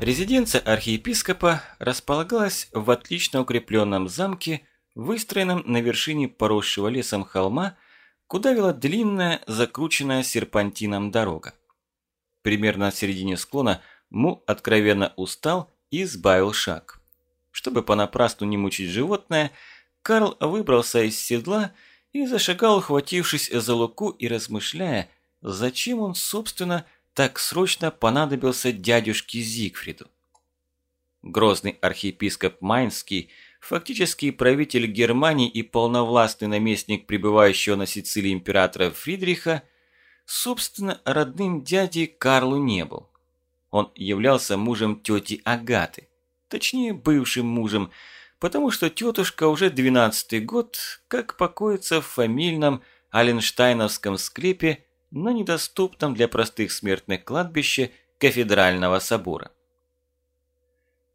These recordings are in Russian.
Резиденция архиепископа располагалась в отлично укрепленном замке, выстроенном на вершине поросшего лесом холма, куда вела длинная, закрученная серпантином дорога. Примерно в середине склона Му откровенно устал и сбавил шаг. Чтобы понапрасну не мучить животное, Карл выбрался из седла и зашагал, ухватившись за луку и размышляя, зачем он, собственно, так срочно понадобился дядюшке Зигфриду. Грозный архиепископ Майнский, фактически правитель Германии и полновластный наместник пребывающего на Сицилии императора Фридриха, собственно, родным дядей Карлу не был. Он являлся мужем тети Агаты, точнее, бывшим мужем, потому что тетушка уже двенадцатый год как покоится в фамильном Аленштайновском склепе на недоступном для простых смертных кладбище кафедрального собора.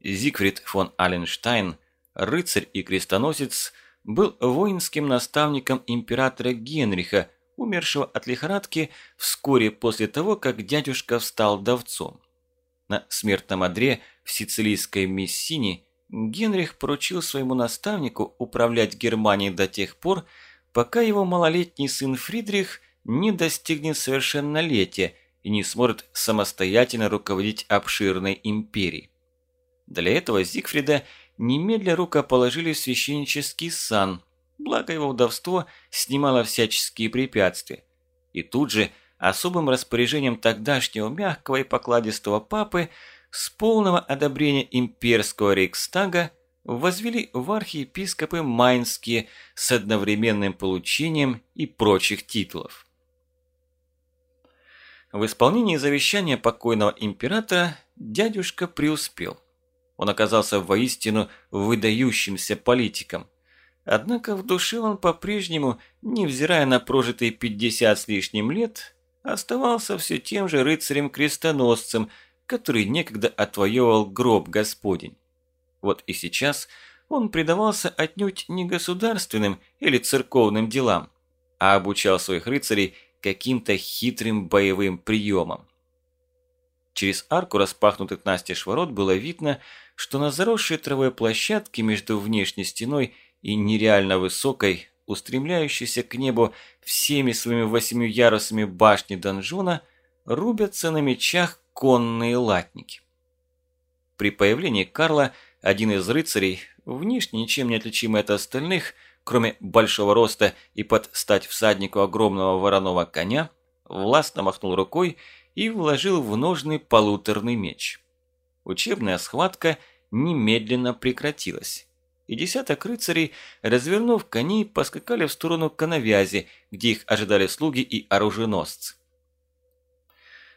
Зигфрид фон Аленштайн, рыцарь и крестоносец, был воинским наставником императора Генриха, умершего от лихорадки вскоре после того, как дядюшка встал давцом. На смертном одре в сицилийской Мессине Генрих поручил своему наставнику управлять Германией до тех пор, пока его малолетний сын Фридрих не достигнет совершеннолетия и не сможет самостоятельно руководить обширной империей. Для этого Зигфрида немедля рукоположили в священнический сан, благо его вдовство снимало всяческие препятствия. И тут же – особым распоряжением тогдашнего мягкого и покладистого папы с полного одобрения имперского рейхстага возвели в архиепископы Майнские с одновременным получением и прочих титулов. В исполнении завещания покойного императора дядюшка преуспел. Он оказался воистину выдающимся политиком. Однако в душе он по-прежнему, невзирая на прожитые 50 с лишним лет, оставался все тем же рыцарем-крестоносцем, который некогда отвоевывал гроб Господень. Вот и сейчас он предавался отнюдь не государственным или церковным делам, а обучал своих рыцарей каким-то хитрым боевым приемам. Через арку распахнутых настежь ворот было видно, что на заросшей травой площадке между внешней стеной и нереально высокой, устремляющейся к небу всеми своими восемью ярусами башни донжона, рубятся на мечах конные латники. При появлении Карла один из рыцарей, внешне ничем не отличимый от остальных, кроме большого роста и под стать всаднику огромного вороного коня, властно махнул рукой и вложил в ножный полуторный меч. Учебная схватка немедленно прекратилась и десяток рыцарей, развернув коней, поскакали в сторону коновязи, где их ожидали слуги и оруженосцы.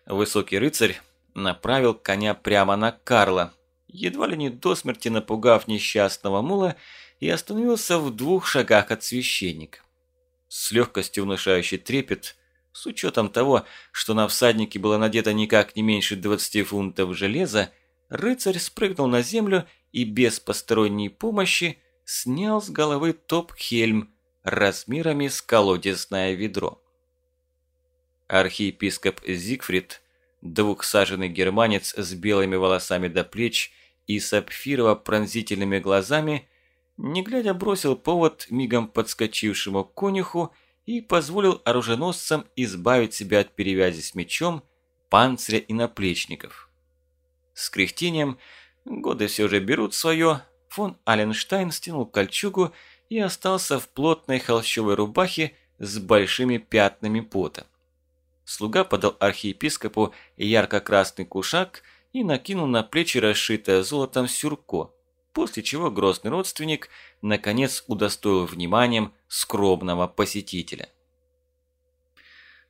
Высокий рыцарь направил коня прямо на Карла, едва ли не до смерти напугав несчастного мула, и остановился в двух шагах от священника. С легкостью внушающий трепет, с учетом того, что на всаднике было надето никак не меньше 20 фунтов железа, рыцарь спрыгнул на землю и без посторонней помощи снял с головы топ-хельм размерами с колодезное ведро. Архиепископ Зигфрид, двухсаженный германец с белыми волосами до плеч и сапфирово-пронзительными глазами, не глядя бросил повод мигом подскочившему конюху и позволил оруженосцам избавить себя от перевязи с мечом, панциря и наплечников. С кряхтением Годы все же берут свое. Фон Аленштайн стянул кольчугу и остался в плотной холщовой рубахе с большими пятнами пота. Слуга подал архиепископу ярко-красный кушак и накинул на плечи расшитое золотом сюрко, после чего грозный родственник наконец удостоил вниманием скромного посетителя.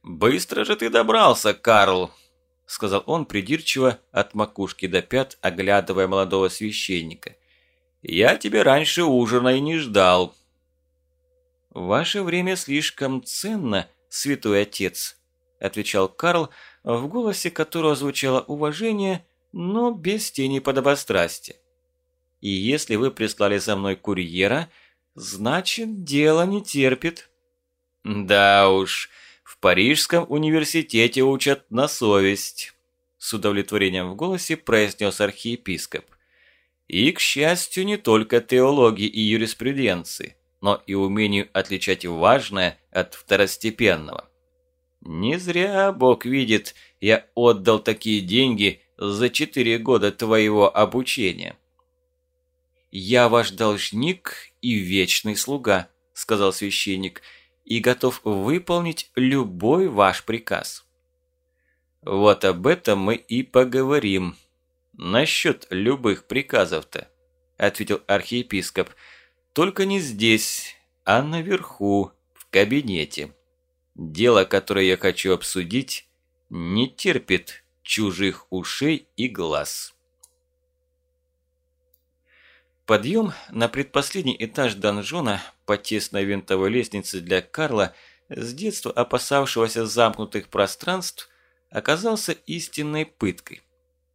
«Быстро же ты добрался, Карл!» сказал он придирчиво от макушки до пят, оглядывая молодого священника. «Я тебя раньше ужина и не ждал». «Ваше время слишком ценно, святой отец», – отвечал Карл, в голосе которого звучало уважение, но без тени подобострастия. «И если вы прислали за мной курьера, значит, дело не терпит». «Да уж», в Парижском университете учат на совесть», – с удовлетворением в голосе произнес архиепископ. И, к счастью, не только теологии и юриспруденции, но и умению отличать важное от второстепенного. Не зря Бог видит, я отдал такие деньги за четыре года твоего обучения. «Я ваш должник и вечный слуга», – сказал священник, – «и готов выполнить любой ваш приказ». «Вот об этом мы и поговорим. Насчет любых приказов-то», – ответил архиепископ. «Только не здесь, а наверху, в кабинете. Дело, которое я хочу обсудить, не терпит чужих ушей и глаз». Подъем на предпоследний этаж донжона по тесной винтовой лестнице для Карла, с детства опасавшегося замкнутых пространств, оказался истинной пыткой.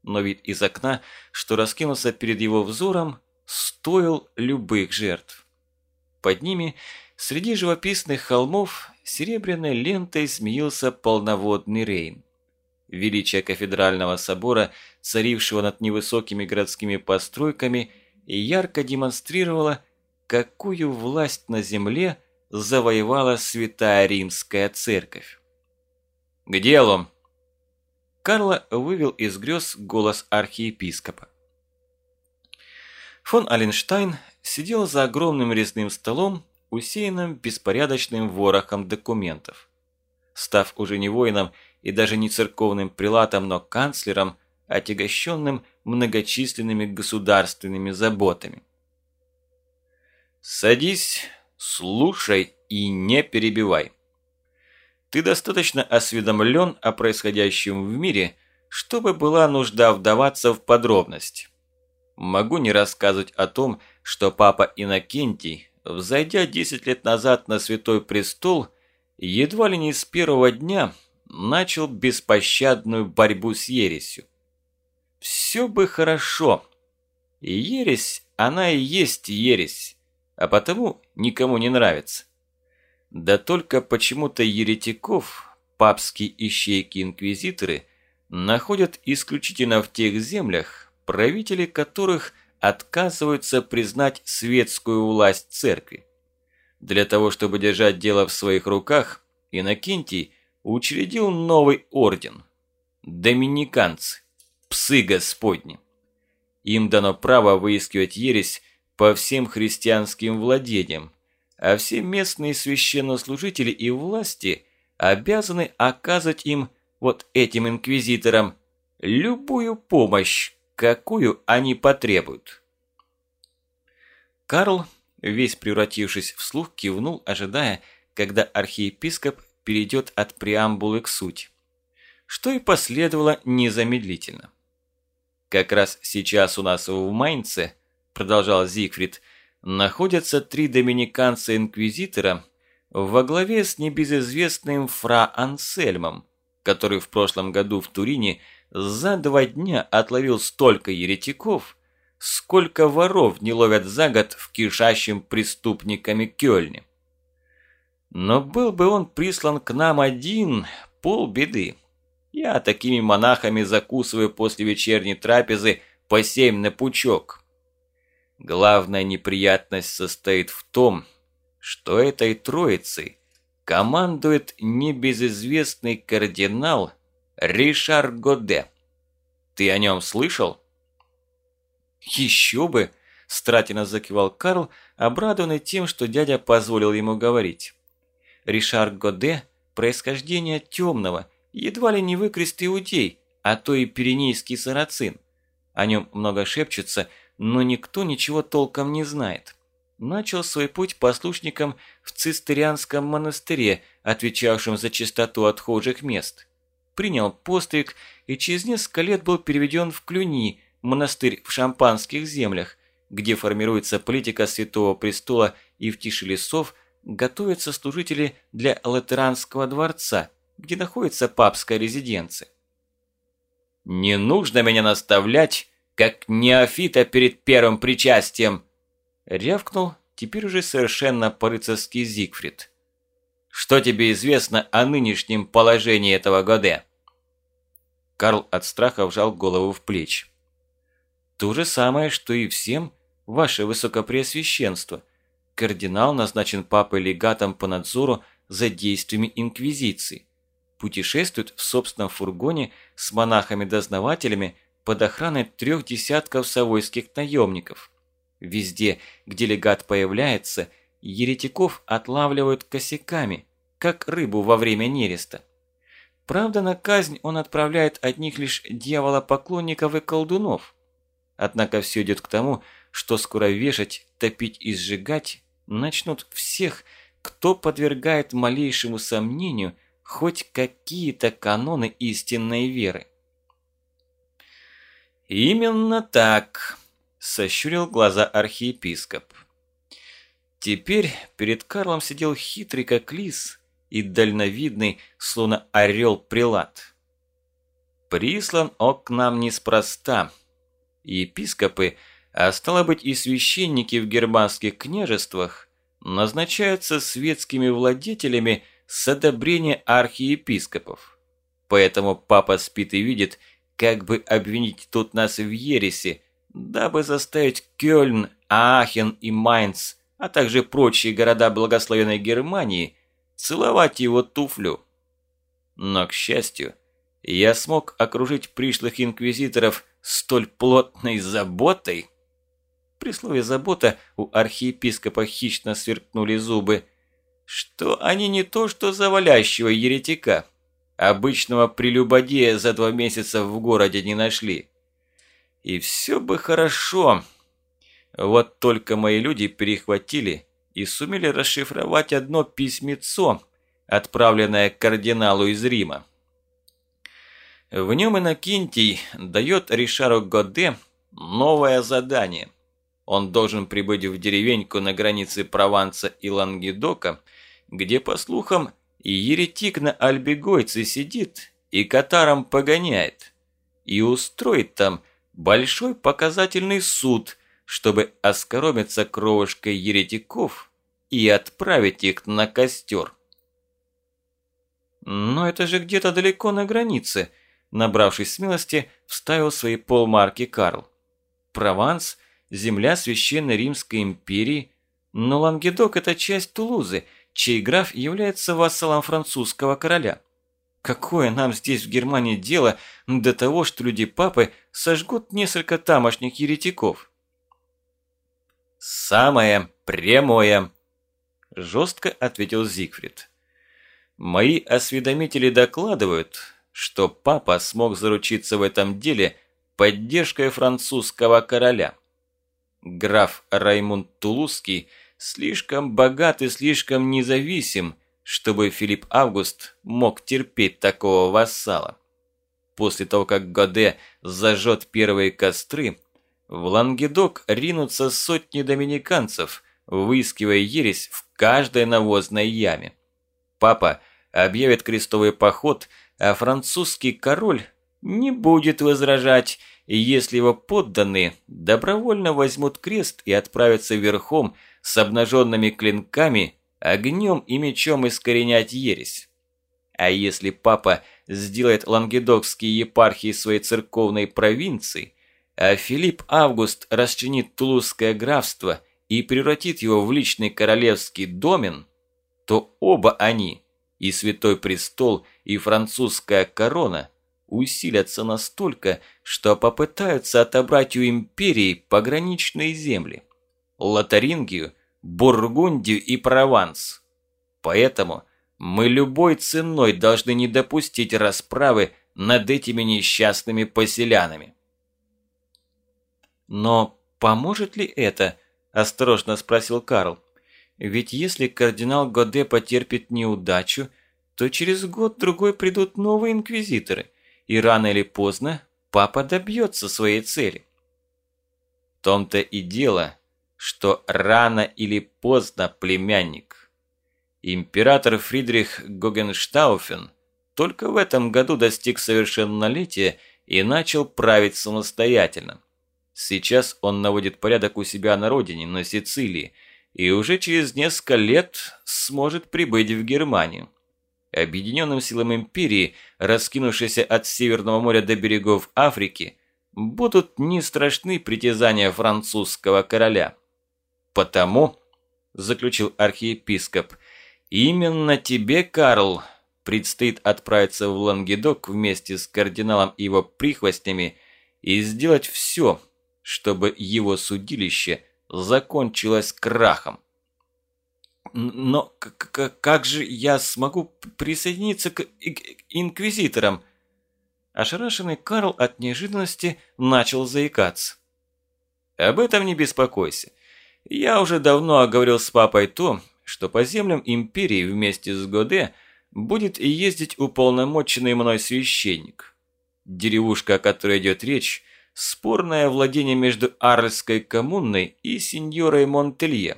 Но вид из окна, что раскинулся перед его взором, стоил любых жертв. Под ними, среди живописных холмов, серебряной лентой смеялся полноводный Рейн. Величие кафедрального собора, царившего над невысокими городскими постройками – и ярко демонстрировала, какую власть на земле завоевала Святая Римская Церковь. «К делу!» Карла вывел из грез голос архиепископа. Фон Аленштайн сидел за огромным резным столом, усеянным беспорядочным ворохом документов. Став уже не воином и даже не церковным прилатом, но канцлером, отягощенным многочисленными государственными заботами. «Садись, слушай и не перебивай. Ты достаточно осведомлен о происходящем в мире, чтобы была нужда вдаваться в подробности. Могу не рассказывать о том, что папа Иннокентий, взойдя 10 лет назад на Святой Престол, едва ли не с первого дня начал беспощадную борьбу с ересью. Все бы хорошо. И ересь, она и есть ересь, а потому никому не нравится. Да только почему-то еретиков, папские ищейки-инквизиторы, находят исключительно в тех землях, правители которых отказываются признать светскую власть церкви. Для того, чтобы держать дело в своих руках, Иннокентий учредил новый орден – доминиканцы псы господни. Им дано право выискивать ересь по всем христианским владениям, а все местные священнослужители и власти обязаны оказывать им, вот этим инквизиторам, любую помощь, какую они потребуют. Карл, весь превратившись в слух, кивнул, ожидая, когда архиепископ перейдет от преамбулы к сути, что и последовало незамедлительно. Как раз сейчас у нас в Майнце, продолжал Зигфрид, находятся три доминиканца-инквизитора во главе с небезызвестным фра Ансельмом, который в прошлом году в Турине за два дня отловил столько еретиков, сколько воров не ловят за год в кишащем преступниками Кёльне. Но был бы он прислан к нам один, полбеды. Я такими монахами закусываю после вечерней трапезы по семь на пучок. Главная неприятность состоит в том, что этой троицей командует небезызвестный кардинал Ришар Годе. Ты о нем слышал? Еще бы! Стратина закивал Карл, обрадованный тем, что дядя позволил ему говорить. Ришар Годе – происхождение темного – едва ли не выкрест иудей, а то и пиренейский сарацин. О нем много шепчется, но никто ничего толком не знает. Начал свой путь послушником в цистерианском монастыре, отвечавшем за чистоту отхожих мест. Принял постриг и через несколько лет был переведен в Клюни, монастырь в шампанских землях, где формируется политика Святого Престола и в тиши лесов готовятся служители для Латеранского дворца – где находится папская резиденция. «Не нужно меня наставлять, как неофита перед первым причастием!» Рявкнул теперь уже совершенно по-рыцарски Зигфрид. «Что тебе известно о нынешнем положении этого года?» Карл от страха вжал голову в плечи. То же самое, что и всем, ваше высокопреосвященство. Кардинал назначен папой-легатом по надзору за действиями Инквизиции. Путешествует в собственном фургоне с монахами-дознавателями под охраной трех десятков савойских наемников. Везде, где легат появляется, еретиков отлавливают косяками, как рыбу во время нереста. Правда, на казнь он отправляет одних лишь дьявола-поклонников и колдунов. Однако все идет к тому, что скоро вешать, топить и сжигать начнут всех, кто подвергает малейшему сомнению хоть какие-то каноны истинной веры. «Именно так», – сощурил глаза архиепископ. Теперь перед Карлом сидел хитрый как лис и дальновидный, словно орел прилад. Прислан он к нам неспроста. Епископы, а стало быть и священники в германских княжествах, назначаются светскими владетелями с одобрения архиепископов. Поэтому папа спит и видит – как бы обвинить тут нас в ересе, дабы заставить Кёльн, Аахен и Майнц, а также прочие города благословенной Германии, целовать его туфлю. Но, к счастью, я смог окружить пришлых инквизиторов столь плотной заботой. При слове «забота» у архиепископа хищно сверкнули зубы, что они не то что завалящего еретика, Обычного прелюбодея за два месяца в городе не нашли. И все бы хорошо. Вот только мои люди перехватили и сумели расшифровать одно письмецо, отправленное кардиналу из Рима. В нем Иннокентий дает Ришару Годе новое задание. Он должен прибыть в деревеньку на границе Прованса и Лангедока, где, по слухам, и еретик на Альбегойце сидит и катаром погоняет. И устроит там большой показательный суд, чтобы оскоромиться кровушкой еретиков и отправить их на костер. Но это же где-то далеко на границе, набравшись смелости, вставил свои полмарки Карл. Прованс – земля Священной Римской империи, но Лангедок – это часть Тулузы – чей граф является вассалом французского короля. Какое нам здесь в Германии дело до того, что люди папы сожгут несколько тамошних еретиков? «Самое прямое», – жестко ответил Зигфрид. «Мои осведомители докладывают, что папа смог заручиться в этом деле поддержкой французского короля. Граф Раймунд Тулузский – слишком богат и слишком независим, чтобы Филипп Август мог терпеть такого вассала. После того, как Годе зажжет первые костры, в Лангедок ринутся сотни доминиканцев, выискивая ересь в каждой навозной яме. Папа объявит крестовый поход, а французский король не будет возражать, если его подданные добровольно возьмут крест и отправятся верхом с обнаженными клинками, огнем и мечом искоренять ересь. А если папа сделает лангедокские епархии своей церковной провинцией, а Филипп Август расчинит Тулузское графство и превратит его в личный королевский домен, то оба они, и Святой Престол, и французская корона, усилятся настолько, что попытаются отобрать у империи пограничные земли. Лотарингию, Бургундию и Прованс. Поэтому мы любой ценой должны не допустить расправы над этими несчастными поселянами. «Но поможет ли это?» – осторожно спросил Карл. «Ведь если кардинал Годе потерпит неудачу, то через год-другой придут новые инквизиторы, и рано или поздно папа добьется своей цели». В том-то и дело, что рано или поздно племянник. Император Фридрих Гогенштауфен только в этом году достиг совершеннолетия и начал править самостоятельно. Сейчас он наводит порядок у себя на родине, на Сицилии, и уже через несколько лет сможет прибыть в Германию. объединенным силам Империи, раскинувшейся от Северного моря до берегов Африки, будут не страшны притязания французского короля. Потому, заключил архиепископ, именно тебе, Карл, предстоит отправиться в Лангедок вместе с кардиналом и его прихвостнями и сделать все, чтобы его судилище закончилось крахом. Но как же я смогу присоединиться к инквизиторам? Ошарашенный Карл от неожиданности начал заикаться. Об этом не беспокойся. Я уже давно оговорил с папой то, что по землям империи вместе с Годе будет ездить уполномоченный мной священник. Деревушка, о которой идет речь, спорное владение между Арльской коммунной и сеньорой Монтелье.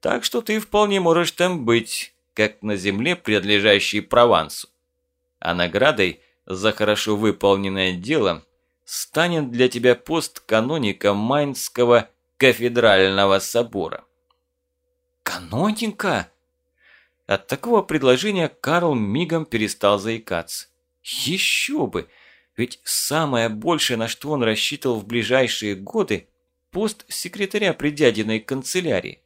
Так что ты вполне можешь там быть, как на земле, принадлежащей Провансу. А наградой за хорошо выполненное дело станет для тебя пост каноника Майнского кафедрального собора. Каноника? От такого предложения Карл мигом перестал заикаться. Еще бы! Ведь самое большее, на что он рассчитывал в ближайшие годы, пост секретаря при дядиной канцелярии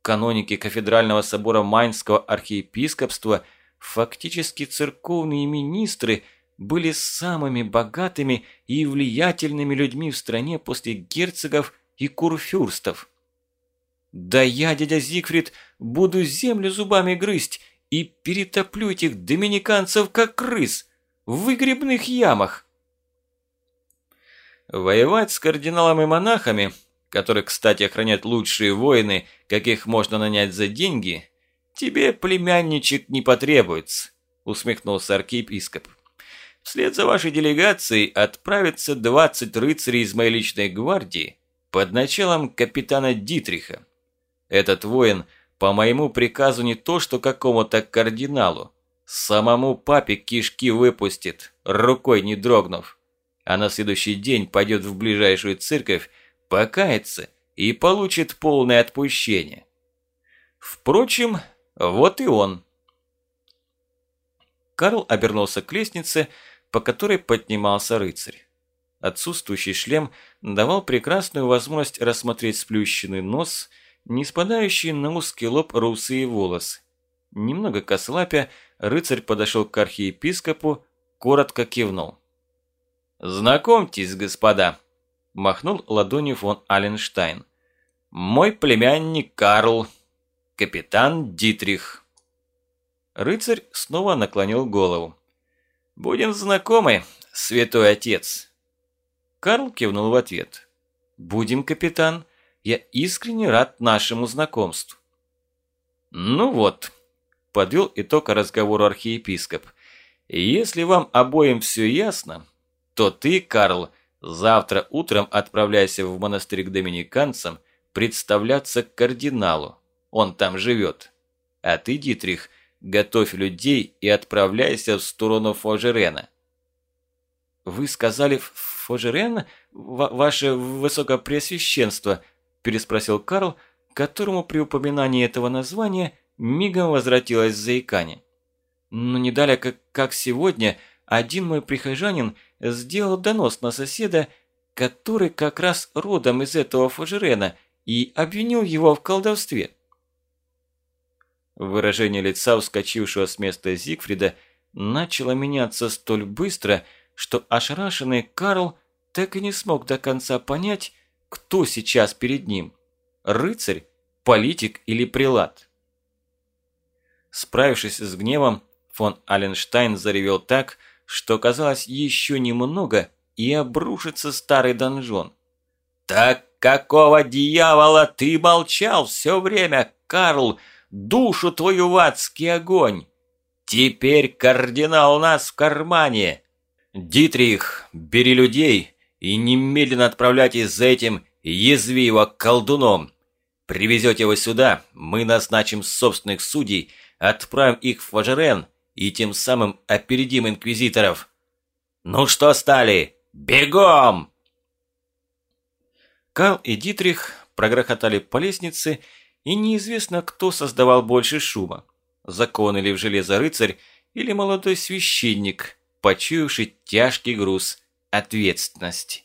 каноники кафедрального собора Майнского архиепископства, фактически церковные министры, были самыми богатыми и влиятельными людьми в стране после герцогов и курфюрстов. Да я, дядя Зигфрид, буду землю зубами грызть и перетоплю этих доминиканцев как крыс в выгребных ямах. Воевать с кардиналом и монахами – которых, кстати, охранят лучшие воины, каких можно нанять за деньги, тебе, племянничек, не потребуется», – усмехнулся архиепископ. «Вслед за вашей делегацией отправятся 20 рыцарей из моей личной гвардии под началом капитана Дитриха. Этот воин по моему приказу не то что какому-то кардиналу, самому папе кишки выпустит, рукой не дрогнув, а на следующий день пойдет в ближайшую церковь покается и получит полное отпущение. Впрочем, вот и он. Карл обернулся к лестнице, по которой поднимался рыцарь. Отсутствующий шлем давал прекрасную возможность рассмотреть сплющенный нос, не спадающий на узкий лоб русые волосы. Немного кослапя, рыцарь подошел к архиепископу, коротко кивнул. «Знакомьтесь, господа!» Махнул ладонью фон Аленштайн. «Мой племянник Карл, капитан Дитрих». Рыцарь снова наклонил голову. «Будем знакомы, святой отец». Карл кивнул в ответ. «Будем, капитан. Я искренне рад нашему знакомству». «Ну вот», – подвел итог разговору архиепископ. «Если вам обоим все ясно, то ты, Карл, – Завтра утром отправляйся в монастырь к доминиканцам представляться к кардиналу. Он там живет. А ты, Дитрих, готовь людей и отправляйся в сторону Фожерена. «Вы сказали Фожерен, ваше высокопреосвященство?» – переспросил Карл, которому при упоминании этого названия мигом возвратилось заикание. «Но не далее, как, как сегодня, один мой прихожанин – сделал донос на соседа, который как раз родом из этого Фажерена, и обвинил его в колдовстве. Выражение лица ускочившего с места Зигфрида начало меняться столь быстро, что ошарашенный Карл так и не смог до конца понять, кто сейчас перед ним – рыцарь, политик или прилад. Справившись с гневом, фон Аленштайн заревел так, что казалось еще немного и обрушится старый донжон. «Так какого дьявола ты молчал все время, Карл? Душу твою в адский огонь! Теперь кардинал у нас в кармане! Дитрих, бери людей и немедленно отправляйтесь за этим язвиво колдуном. Привезете его сюда, мы назначим собственных судей, отправим их в Фажерен и тем самым опередим инквизиторов. Ну что стали? Бегом!» Карл и Дитрих прогрохотали по лестнице, и неизвестно, кто создавал больше шума. Закон или в железо рыцарь, или молодой священник, почуявший тяжкий груз ответственности.